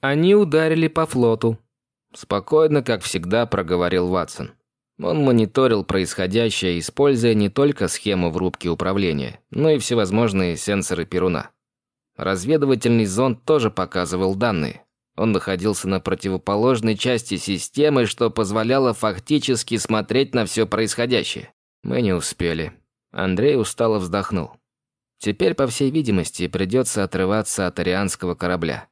Они ударили по флоту. Спокойно, как всегда, проговорил Ватсон. Он мониторил происходящее, используя не только схему в рубке управления, но и всевозможные сенсоры Перуна. Разведывательный зонд тоже показывал данные. Он находился на противоположной части системы, что позволяло фактически смотреть на все происходящее. Мы не успели. Андрей устало вздохнул. Теперь, по всей видимости, придется отрываться от арианского корабля.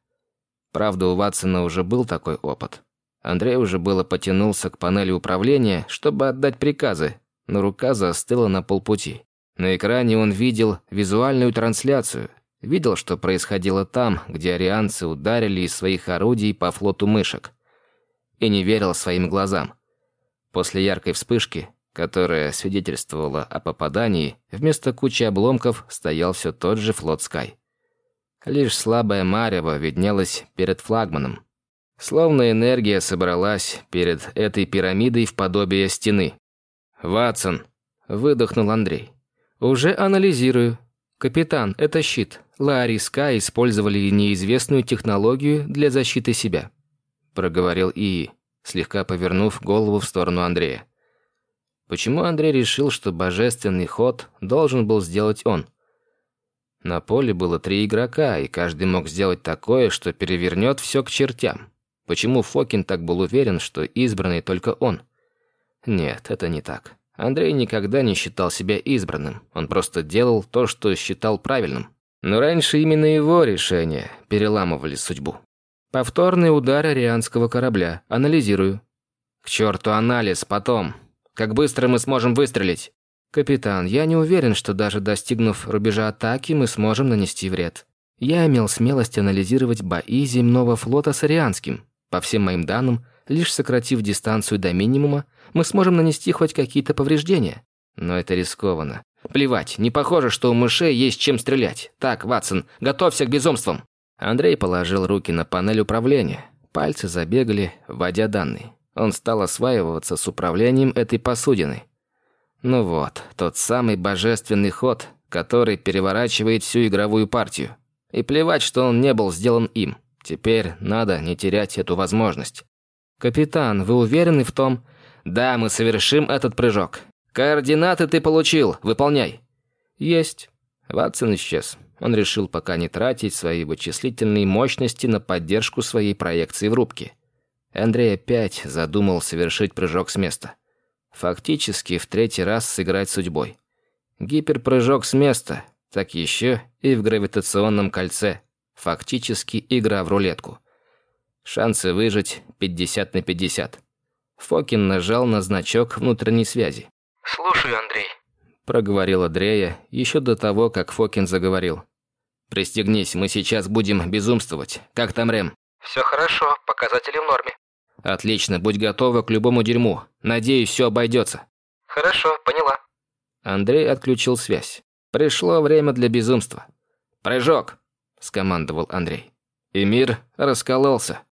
Правда, у Ватсона уже был такой опыт. Андрей уже было потянулся к панели управления, чтобы отдать приказы, но рука застыла на полпути. На экране он видел визуальную трансляцию, видел, что происходило там, где арианцы ударили из своих орудий по флоту мышек. И не верил своим глазам. После яркой вспышки, которая свидетельствовала о попадании, вместо кучи обломков стоял все тот же флот Скай. Лишь слабая марево виднелась перед флагманом, Словно энергия собралась перед этой пирамидой в подобие стены. «Ватсон!» – выдохнул Андрей. «Уже анализирую. Капитан, это щит. Ларри Ска использовали неизвестную технологию для защиты себя», – проговорил ИИ, слегка повернув голову в сторону Андрея. Почему Андрей решил, что божественный ход должен был сделать он? На поле было три игрока, и каждый мог сделать такое, что перевернет все к чертям. Почему Фокин так был уверен, что избранный только он? Нет, это не так. Андрей никогда не считал себя избранным. Он просто делал то, что считал правильным. Но раньше именно его решения переламывали судьбу. Повторный удар арианского корабля. Анализирую. К черту анализ, потом. Как быстро мы сможем выстрелить? Капитан, я не уверен, что даже достигнув рубежа атаки, мы сможем нанести вред. Я имел смелость анализировать бои земного флота с арианским. По всем моим данным, лишь сократив дистанцию до минимума, мы сможем нанести хоть какие-то повреждения. Но это рискованно. Плевать, не похоже, что у мышей есть чем стрелять. Так, Ватсон, готовься к безумствам. Андрей положил руки на панель управления. Пальцы забегали, вводя данные. Он стал осваиваться с управлением этой посудиной. Ну вот, тот самый божественный ход, который переворачивает всю игровую партию. И плевать, что он не был сделан им. Теперь надо не терять эту возможность. «Капитан, вы уверены в том?» «Да, мы совершим этот прыжок. Координаты ты получил, выполняй». «Есть». Ватсон исчез. Он решил пока не тратить свои вычислительные мощности на поддержку своей проекции в рубке. Андрей опять задумал совершить прыжок с места. Фактически в третий раз сыграть судьбой. Гиперпрыжок с места, так еще и в гравитационном кольце – Фактически игра в рулетку. Шансы выжить 50 на 50. Фокин нажал на значок внутренней связи. «Слушаю, Андрей», – проговорила Дрея еще до того, как Фокин заговорил. «Пристегнись, мы сейчас будем безумствовать. Как там Рэм?» «Все хорошо, показатели в норме». «Отлично, будь готова к любому дерьму. Надеюсь, все обойдется». «Хорошо, поняла». Андрей отключил связь. Пришло время для безумства. «Прыжок!» – скомандовал Андрей. И мир раскололся.